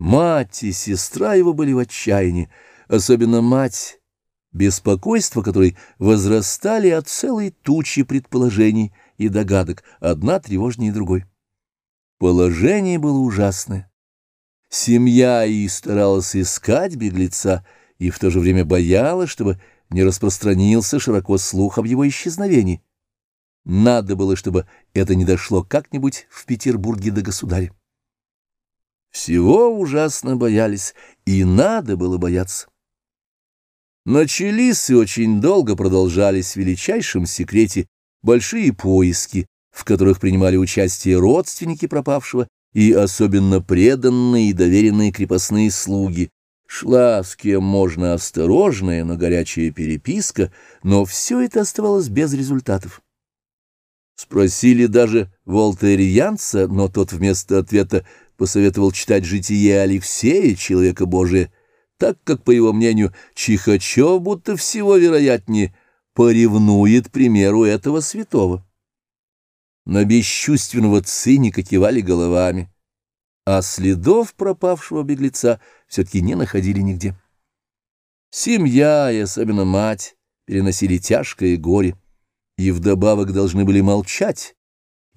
Мать и сестра его были в отчаянии, особенно мать, беспокойство которой возрастали от целой тучи предположений и догадок, одна тревожнее другой. Положение было ужасное. Семья и старалась искать беглеца, и в то же время боялась, чтобы не распространился широко слух об его исчезновении. Надо было, чтобы это не дошло как-нибудь в Петербурге до государя. Всего ужасно боялись, и надо было бояться. Начались и очень долго продолжались в величайшем секрете большие поиски, в которых принимали участие родственники пропавшего и особенно преданные и доверенные крепостные слуги. Шла с кем можно осторожная, но горячая переписка, но все это оставалось без результатов. Спросили даже волтерианца, но тот вместо ответа посоветовал читать «Житие Алексея, человека Божия», так как, по его мнению, Чихачев будто всего вероятнее поревнует примеру этого святого. На бесчувственного циника кивали головами, а следов пропавшего беглеца все-таки не находили нигде. Семья и особенно мать переносили тяжкое горе, и вдобавок должны были молчать,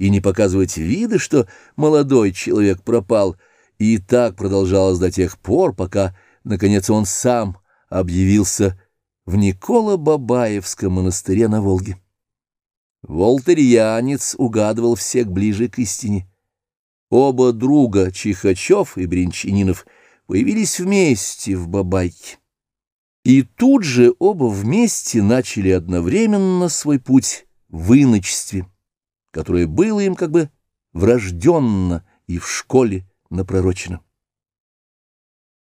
и не показывать вида, что молодой человек пропал, и так продолжалось до тех пор, пока, наконец, он сам объявился в Никола-Бабаевском монастыре на Волге. Волтерьянец угадывал всех ближе к истине. Оба друга, Чихачев и Бринчанинов, появились вместе в Бабайке. И тут же оба вместе начали одновременно свой путь в иночестве которое было им как бы врожденно и в школе напророчено.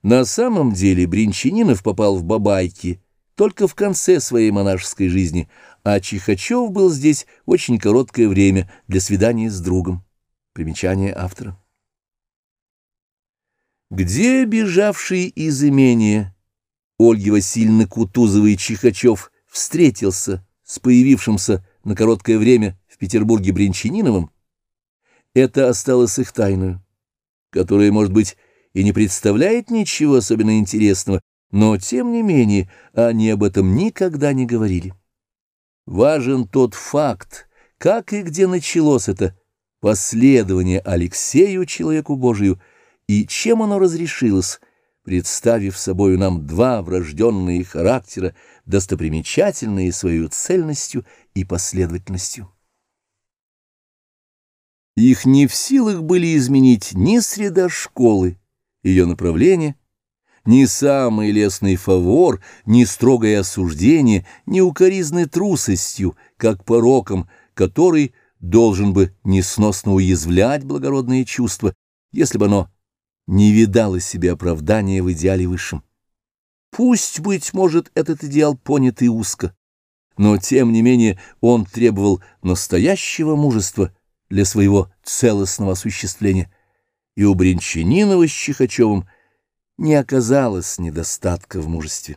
На самом деле Бринчанинов попал в Бабайки только в конце своей монашеской жизни, а Чихачев был здесь очень короткое время для свидания с другом. Примечание автора. Где бежавший из имения Ольги Васильевны Кутузовой Чихачев встретился с появившимся на короткое время Петербурге Бринчаниновым, это осталось их тайной, которая, может быть, и не представляет ничего особенно интересного, но, тем не менее, они об этом никогда не говорили. Важен тот факт, как и где началось это последование Алексею, человеку Божию, и чем оно разрешилось, представив собою нам два врожденные характера, достопримечательные свою цельностью и последовательностью. Их не в силах были изменить ни среда школы, ее направление, ни самый лестный фавор, ни строгое осуждение, ни укоризной трусостью, как пороком, который должен бы несносно уязвлять благородные чувства, если бы оно не видало себе оправдания в идеале высшем. Пусть, быть может, этот идеал понят и узко, но, тем не менее, он требовал настоящего мужества — для своего целостного осуществления, и у Бринчанинова с Чихачевым не оказалось недостатка в мужестве.